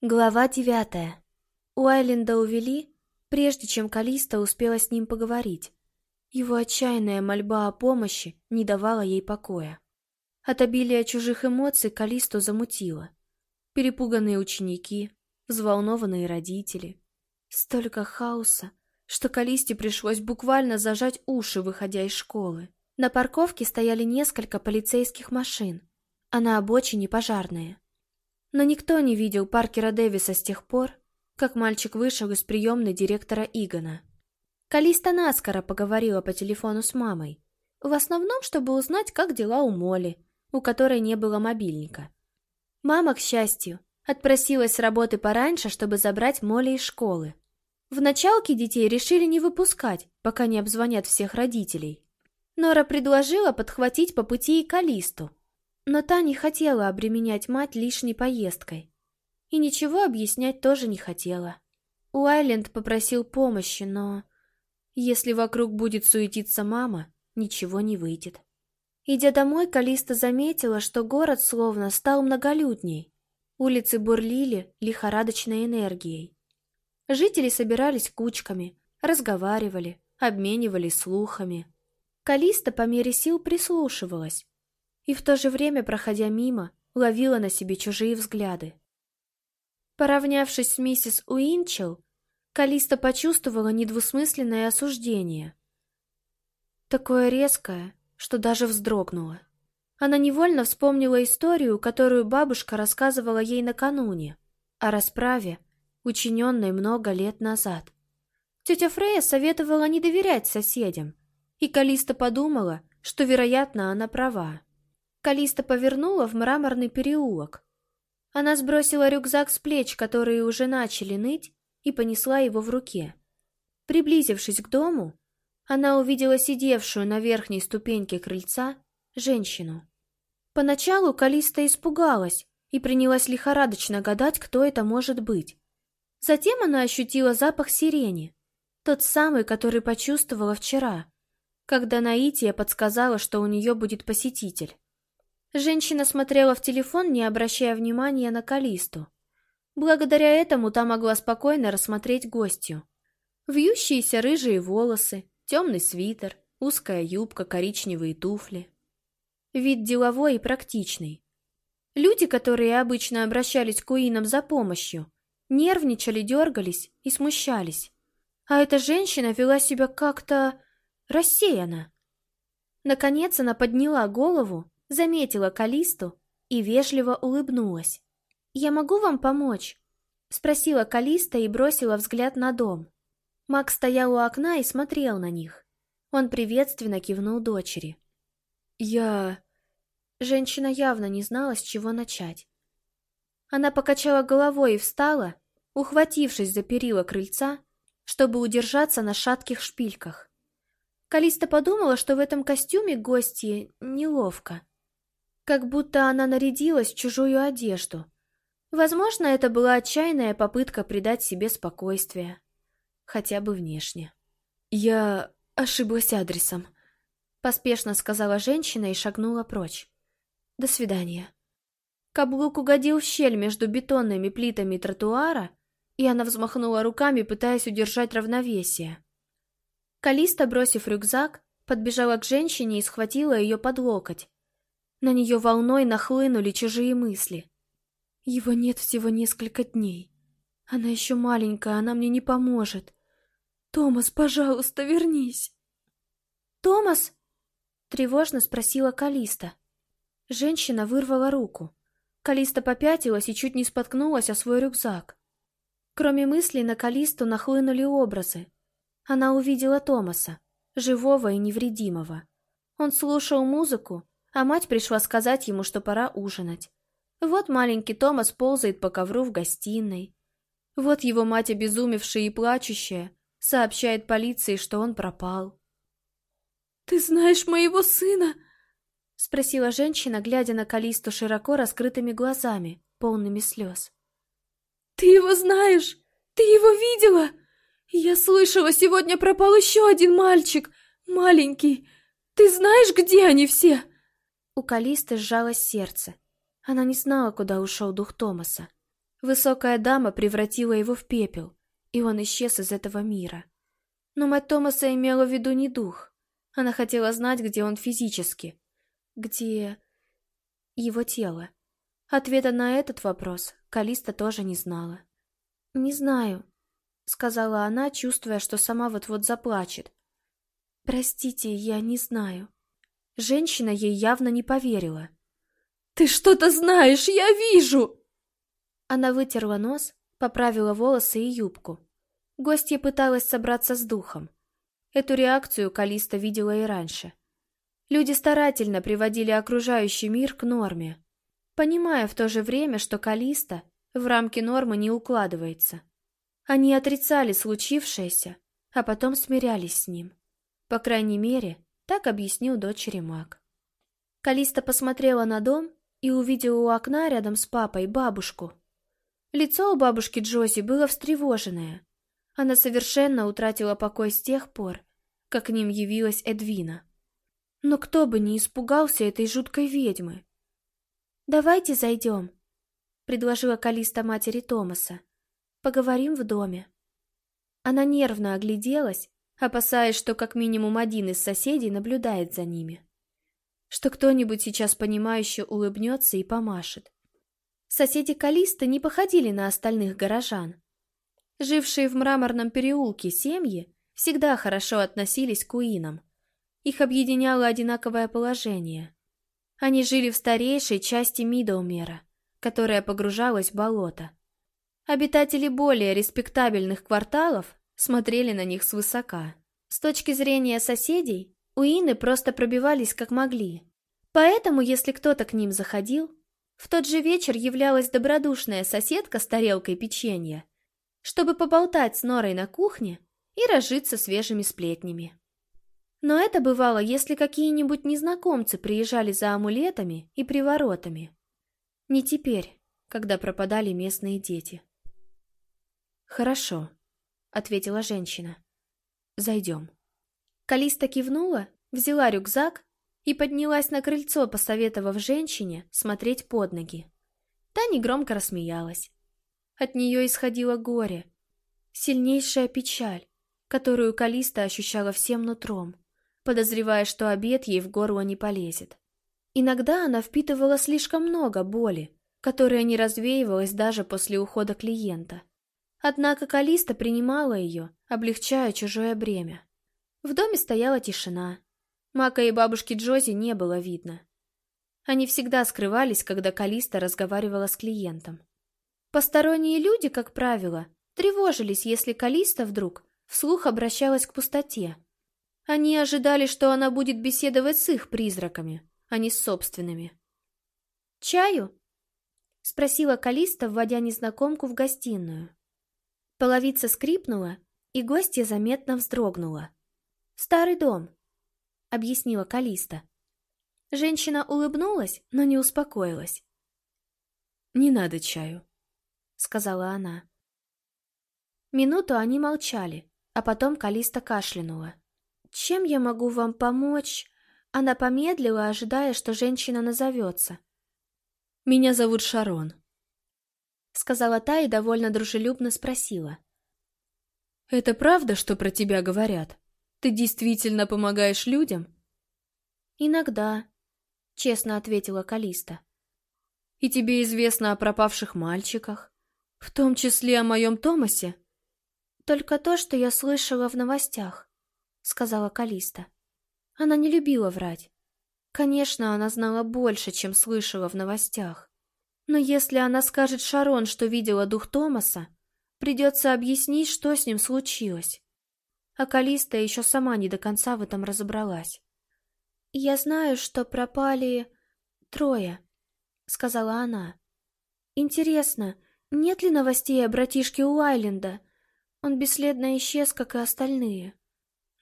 Глава девятая. Уайленда увели, прежде чем Калиста успела с ним поговорить. Его отчаянная мольба о помощи не давала ей покоя. От обилия чужих эмоций Калисту замутило. Перепуганные ученики, взволнованные родители. Столько хаоса, что Калисте пришлось буквально зажать уши, выходя из школы. На парковке стояли несколько полицейских машин, а на обочине пожарные. Но никто не видел Паркера Дэвиса с тех пор, как мальчик вышел из приемной директора Игона. Калиста наскоро поговорила по телефону с мамой, в основном, чтобы узнать, как дела у Молли, у которой не было мобильника. Мама, к счастью, отпросилась с работы пораньше, чтобы забрать Молли из школы. В началке детей решили не выпускать, пока не обзвонят всех родителей. Нора предложила подхватить по пути и Калисту, но та не хотела обременять мать лишней поездкой. И ничего объяснять тоже не хотела. Уайленд попросил помощи, но... Если вокруг будет суетиться мама, ничего не выйдет. Идя домой, Калиста заметила, что город словно стал многолюдней. Улицы бурлили лихорадочной энергией. Жители собирались кучками, разговаривали, обменивались слухами. Калиста по мере сил прислушивалась, и в то же время, проходя мимо, ловила на себе чужие взгляды. Поравнявшись с миссис Уинчел, Калиста почувствовала недвусмысленное осуждение. Такое резкое, что даже вздрогнула. Она невольно вспомнила историю, которую бабушка рассказывала ей накануне, о расправе, учиненной много лет назад. Тетя Фрея советовала не доверять соседям, и Калиста подумала, что, вероятно, она права. Калиста повернула в мраморный переулок. Она сбросила рюкзак с плеч, которые уже начали ныть, и понесла его в руке. Приблизившись к дому, она увидела сидевшую на верхней ступеньке крыльца женщину. Поначалу Калиста испугалась и принялась лихорадочно гадать, кто это может быть. Затем она ощутила запах сирени, тот самый, который почувствовала вчера, когда Наития подсказала, что у нее будет посетитель. Женщина смотрела в телефон, не обращая внимания на Калисту. Благодаря этому та могла спокойно рассмотреть гостью. Вьющиеся рыжие волосы, темный свитер, узкая юбка, коричневые туфли. Вид деловой и практичный. Люди, которые обычно обращались к Уинам за помощью, нервничали, дергались и смущались. А эта женщина вела себя как-то рассеянно. Наконец она подняла голову заметила Калисту и вежливо улыбнулась. «Я могу вам помочь?» — спросила Калиста и бросила взгляд на дом. Макс стоял у окна и смотрел на них. Он приветственно кивнул дочери. «Я...» Женщина явно не знала, с чего начать. Она покачала головой и встала, ухватившись за перила крыльца, чтобы удержаться на шатких шпильках. Калиста подумала, что в этом костюме гости неловко как будто она нарядилась в чужую одежду. Возможно, это была отчаянная попытка придать себе спокойствие. Хотя бы внешне. «Я ошиблась адресом», — поспешно сказала женщина и шагнула прочь. «До свидания». Каблук угодил в щель между бетонными плитами тротуара, и она взмахнула руками, пытаясь удержать равновесие. Калиста, бросив рюкзак, подбежала к женщине и схватила ее под локоть. На нее волной нахлынули чужие мысли. Его нет всего несколько дней. Она еще маленькая, она мне не поможет. Томас, пожалуйста, вернись. Томас? Тревожно спросила Калиста. Женщина вырвала руку. Калиста попятилась и чуть не споткнулась о свой рюкзак. Кроме мыслей на Калисту нахлынули образы. Она увидела Томаса, живого и невредимого. Он слушал музыку а мать пришла сказать ему, что пора ужинать. Вот маленький Томас ползает по ковру в гостиной. Вот его мать, обезумевшая и плачущая, сообщает полиции, что он пропал. «Ты знаешь моего сына?» — спросила женщина, глядя на Калисту широко раскрытыми глазами, полными слез. «Ты его знаешь? Ты его видела? Я слышала, сегодня пропал еще один мальчик, маленький. Ты знаешь, где они все?» У Калисты сжалось сердце. Она не знала, куда ушел дух Томаса. Высокая дама превратила его в пепел, и он исчез из этого мира. Но мать Томаса имела в виду не дух. Она хотела знать, где он физически. Где... его тело. Ответа на этот вопрос Калиста тоже не знала. «Не знаю», — сказала она, чувствуя, что сама вот-вот заплачет. «Простите, я не знаю». Женщина ей явно не поверила. «Ты что-то знаешь, я вижу!» Она вытерла нос, поправила волосы и юбку. Гостья пыталась собраться с духом. Эту реакцию Калиста видела и раньше. Люди старательно приводили окружающий мир к норме, понимая в то же время, что Калиста в рамки нормы не укладывается. Они отрицали случившееся, а потом смирялись с ним. По крайней мере, так объяснил дочери маг. Калиста посмотрела на дом и увидела у окна рядом с папой бабушку. Лицо у бабушки Джози было встревоженное. Она совершенно утратила покой с тех пор, как к ним явилась Эдвина. Но кто бы не испугался этой жуткой ведьмы, «Давайте зайдем», — предложила Калиста матери Томаса. «Поговорим в доме». Она нервно огляделась, опасаясь, что как минимум один из соседей наблюдает за ними. Что кто-нибудь сейчас понимающе улыбнется и помашет. Соседи Калиста не походили на остальных горожан. Жившие в мраморном переулке семьи всегда хорошо относились к уинам. Их объединяло одинаковое положение. Они жили в старейшей части Мидоумера, которая погружалась в болото. Обитатели более респектабельных кварталов смотрели на них свысока. С точки зрения соседей, уины просто пробивались как могли. Поэтому, если кто-то к ним заходил, в тот же вечер являлась добродушная соседка с тарелкой печенья, чтобы поболтать с Норой на кухне и разжиться свежими сплетнями. Но это бывало, если какие-нибудь незнакомцы приезжали за амулетами и приворотами. Не теперь, когда пропадали местные дети. «Хорошо», — ответила женщина. «Зайдем». Калиста кивнула, взяла рюкзак и поднялась на крыльцо, посоветовав женщине смотреть под ноги. Та негромко рассмеялась. От нее исходило горе, сильнейшая печаль, которую Калиста ощущала всем нутром подозревая, что обед ей в горло не полезет. Иногда она впитывала слишком много боли, которая не развеивалась даже после ухода клиента. Однако Калиста принимала ее, облегчая чужое бремя. В доме стояла тишина. Мака и бабушки Джози не было видно. Они всегда скрывались, когда Калиста разговаривала с клиентом. Посторонние люди, как правило, тревожились, если Калиста вдруг вслух обращалась к пустоте. Они ожидали, что она будет беседовать с их призраками, а не с собственными. «Чаю?» — спросила Калиста, вводя незнакомку в гостиную. Половица скрипнула, и гостья заметно вздрогнула. «Старый дом», — объяснила Калиста. Женщина улыбнулась, но не успокоилась. «Не надо чаю», — сказала она. Минуту они молчали, а потом Калиста кашлянула. «Чем я могу вам помочь?» Она помедлила, ожидая, что женщина назовется. «Меня зовут Шарон», — сказала та и довольно дружелюбно спросила. «Это правда, что про тебя говорят? Ты действительно помогаешь людям?» «Иногда», — честно ответила Калиста. «И тебе известно о пропавших мальчиках? В том числе о моем Томасе?» «Только то, что я слышала в новостях» сказала Калиста. Она не любила врать. Конечно, она знала больше, чем слышала в новостях. Но если она скажет Шарон, что видела дух Томаса, придется объяснить, что с ним случилось. А Калиста еще сама не до конца в этом разобралась. «Я знаю, что пропали трое», — сказала она. «Интересно, нет ли новостей о братишке Уайленда? Он бесследно исчез, как и остальные».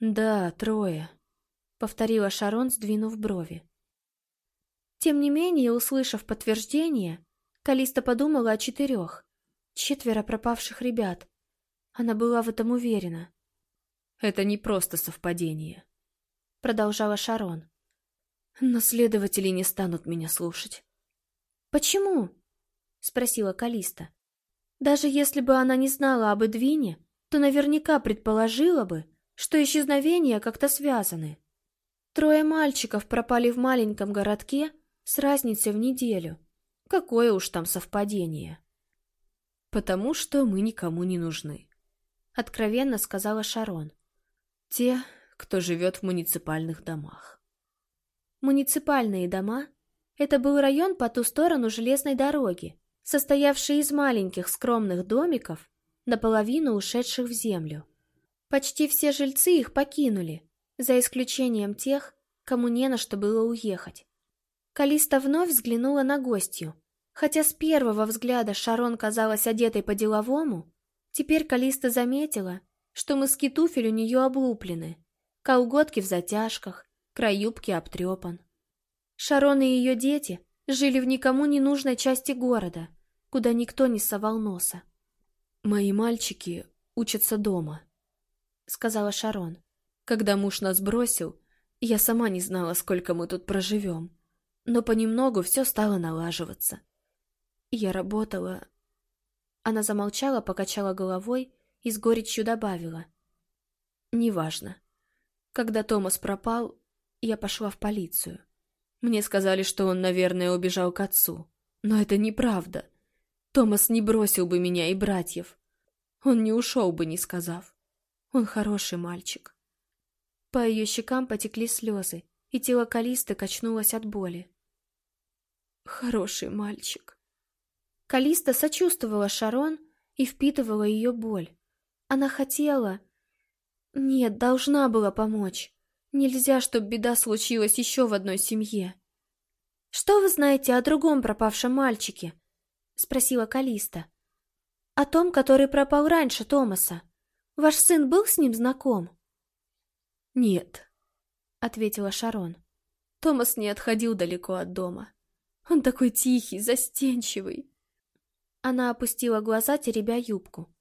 «Да, трое», — повторила Шарон, сдвинув брови. Тем не менее, услышав подтверждение, Калиста подумала о четырех. Четверо пропавших ребят. Она была в этом уверена. «Это не просто совпадение», — продолжала Шарон. «Но следователи не станут меня слушать». «Почему?» — спросила Калиста. Даже если бы она не знала об Эдвине, то наверняка предположила бы, что исчезновения как-то связаны. Трое мальчиков пропали в маленьком городке с разницей в неделю. Какое уж там совпадение. «Потому что мы никому не нужны», — откровенно сказала Шарон. «Те, кто живет в муниципальных домах». Муниципальные дома — это был район по ту сторону железной дороги, состоявший из маленьких скромных домиков, наполовину ушедших в землю. Почти все жильцы их покинули, за исключением тех, кому не на что было уехать. Калиста вновь взглянула на гостью. Хотя с первого взгляда Шарон казалась одетой по-деловому, теперь Калиста заметила, что мыски туфель у нее облуплены, колготки в затяжках, край юбки обтрепан. Шарон и ее дети жили в никому не нужной части города, куда никто не совал носа. «Мои мальчики учатся дома», — сказала Шарон. «Когда муж нас бросил, я сама не знала, сколько мы тут проживем, но понемногу все стало налаживаться. Я работала...» Она замолчала, покачала головой и с горечью добавила. «Неважно. Когда Томас пропал, я пошла в полицию. Мне сказали, что он, наверное, убежал к отцу. Но это неправда. Томас не бросил бы меня и братьев. Он не ушел бы, не сказав. Он хороший мальчик. По ее щекам потекли слезы, и тело Калисты качнулось от боли. Хороший мальчик. Калиста сочувствовала Шарон и впитывала ее боль. Она хотела... Нет, должна была помочь. Нельзя, чтобы беда случилась еще в одной семье. «Что вы знаете о другом пропавшем мальчике?» — спросила Калиста. «О том, который пропал раньше Томаса. Ваш сын был с ним знаком?» «Нет», — ответила Шарон. Томас не отходил далеко от дома. Он такой тихий, застенчивый. Она опустила глаза, теребя юбку.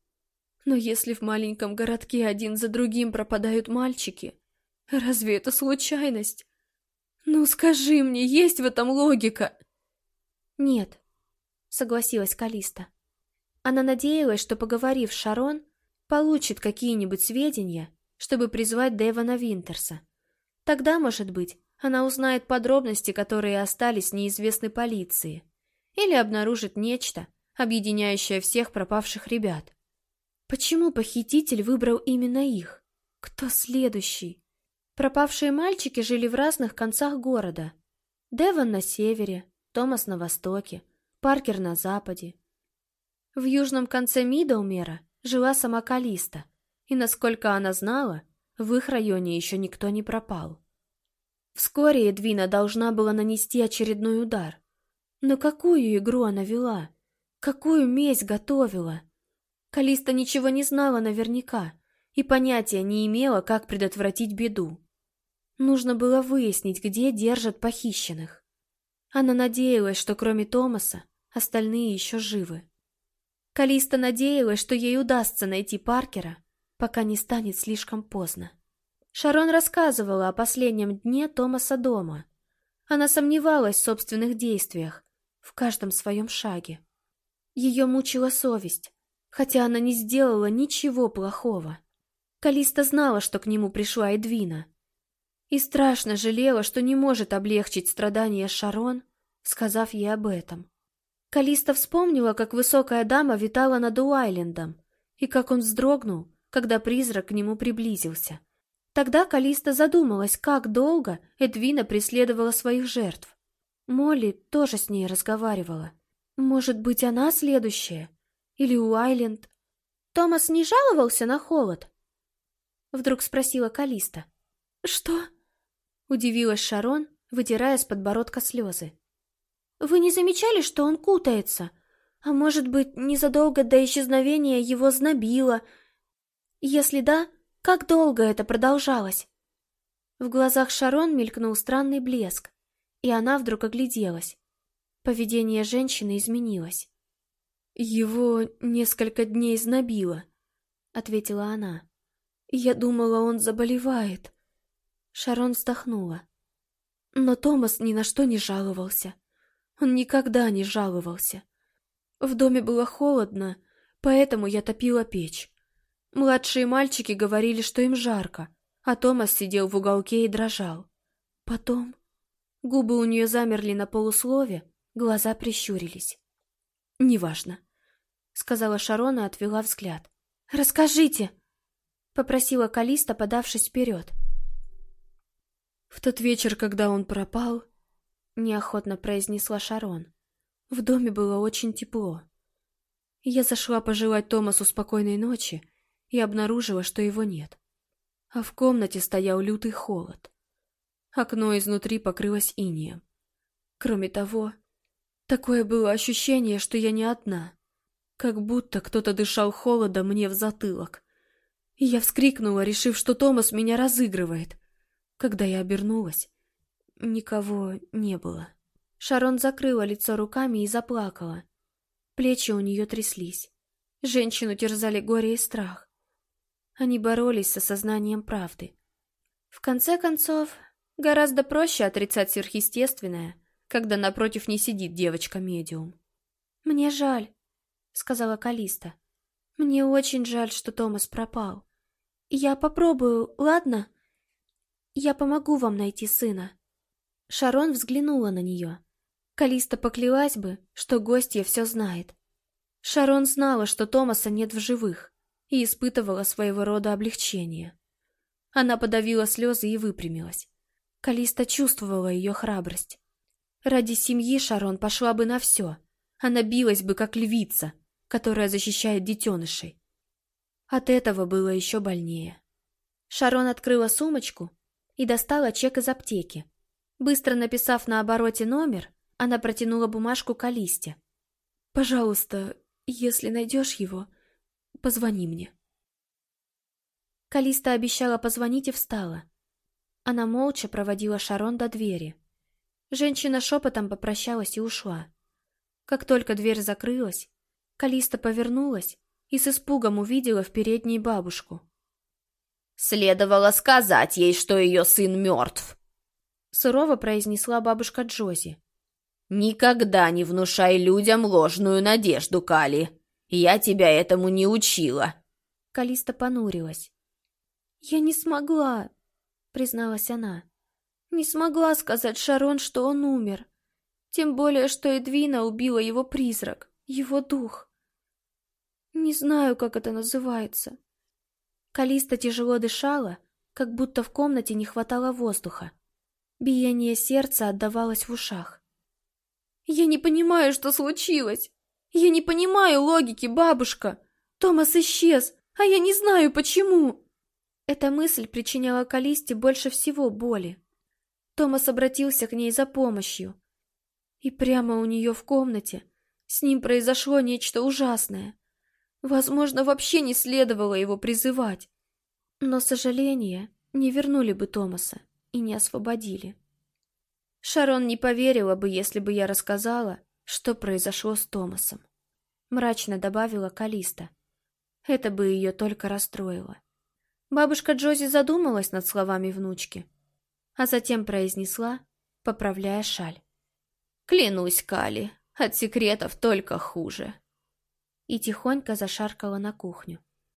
Но если в маленьком городке один за другим пропадают мальчики, Разве это случайность? Ну скажи мне, есть в этом логика? Нет, согласилась Калиста. Она надеялась, что, поговорив с Шарон, получит какие-нибудь сведения, чтобы призвать Дэвона Винтерса. Тогда, может быть, она узнает подробности, которые остались неизвестны полиции, или обнаружит нечто, объединяющее всех пропавших ребят. Почему похититель выбрал именно их? Кто следующий? Пропавшие мальчики жили в разных концах города. Девон на севере, Томас на востоке, Паркер на западе. В южном конце Мидоумера жила сама Калиста, и, насколько она знала, в их районе еще никто не пропал. Вскоре Эдвина должна была нанести очередной удар. Но какую игру она вела? Какую месть готовила? Калиста ничего не знала наверняка и понятия не имела, как предотвратить беду. Нужно было выяснить, где держат похищенных. Она надеялась, что кроме Томаса, остальные еще живы. Калиста надеялась, что ей удастся найти Паркера, пока не станет слишком поздно. Шарон рассказывала о последнем дне Томаса дома. Она сомневалась в собственных действиях, в каждом своем шаге. Ее мучила совесть, хотя она не сделала ничего плохого. Калиста знала, что к нему пришла Эдвина, и страшно жалела, что не может облегчить страдания Шарон, сказав ей об этом. Калиста вспомнила, как высокая дама витала над Уайлендом, и как он вздрогнул, когда призрак к нему приблизился. Тогда Калиста задумалась, как долго Эдвина преследовала своих жертв. Молли тоже с ней разговаривала. Может быть, она следующая? Или Уайленд? Томас не жаловался на холод? Вдруг спросила Калиста. «Что?» Удивилась Шарон, вытирая с подбородка слезы. «Вы не замечали, что он кутается? А может быть, незадолго до исчезновения его знобило? Если да, как долго это продолжалось?» В глазах Шарон мелькнул странный блеск, и она вдруг огляделась. Поведение женщины изменилось. «Его несколько дней знобило», — ответила она. «Я думала, он заболевает». Шарон вздохнула. Но Томас ни на что не жаловался. Он никогда не жаловался. В доме было холодно, Поэтому я топила печь. Младшие мальчики говорили, что им жарко, а Томас сидел в уголке и дрожал. Потом... Губы у нее замерли на полуслове, глаза прищурились. «Неважно», — сказала Шарона и отвела взгляд. «Расскажите!» — попросила Калиста, подавшись вперед. «В тот вечер, когда он пропал, — неохотно произнесла Шарон, — в доме было очень тепло. Я зашла пожелать Томасу спокойной ночи и обнаружила, что его нет. А в комнате стоял лютый холод. Окно изнутри покрылось инеем. Кроме того, такое было ощущение, что я не одна, как будто кто-то дышал холодом мне в затылок. И я вскрикнула, решив, что Томас меня разыгрывает. Когда я обернулась, никого не было. Шарон закрыла лицо руками и заплакала. Плечи у нее тряслись. Женщину терзали горе и страх. Они боролись с осознанием правды. В конце концов, Гораздо проще отрицать сверхъестественное, когда напротив не сидит девочка-медиум. «Мне жаль», — сказала Калиста. «Мне очень жаль, что Томас пропал. Я попробую, ладно? Я помогу вам найти сына». Шарон взглянула на нее. Калиста поклялась бы, что гостья все знает. Шарон знала, что Томаса нет в живых, и испытывала своего рода облегчение. Она подавила слезы и выпрямилась. Калиста чувствовала ее храбрость. Ради семьи Шарон пошла бы на все. Она билась бы, как львица, которая защищает детенышей. От этого было еще больнее. Шарон открыла сумочку и достала чек из аптеки. Быстро написав на обороте номер, она протянула бумажку Калисте. «Пожалуйста, если найдешь его, позвони мне». Калиста обещала позвонить и встала. Она молча проводила Шарон до двери. Женщина шепотом попрощалась и ушла. Как только дверь закрылась, Калиста повернулась и с испугом увидела в передней бабушку. «Следовало сказать ей, что ее сын мертв», — сурово произнесла бабушка Джози. «Никогда не внушай людям ложную надежду, Кали. Я тебя этому не учила». Калиста понурилась. «Я не смогла призналась она. Не смогла сказать Шарон, что он умер. Тем более, что Эдвина убила его призрак, его дух. Не знаю, как это называется. Калиста тяжело дышала, как будто в комнате не хватало воздуха. Биение сердца отдавалось в ушах. «Я не понимаю, что случилось. Я не понимаю логики, бабушка. Томас исчез, а я не знаю, почему». Эта мысль причиняла Калисте больше всего боли. Томас обратился к ней за помощью. И прямо у нее в комнате с ним произошло нечто ужасное. Возможно, вообще не следовало его призывать. Но сожаление не вернули бы Томаса и не освободили. Шарон не поверила бы, если бы я рассказала, что произошло с Томасом. Мрачно добавила Калиста. Это бы ее только расстроило. Бабушка Джози задумалась над словами внучки, а затем произнесла, поправляя шаль. «Клянусь, Кали, от секретов только хуже». И тихонько зашаркала на кухню.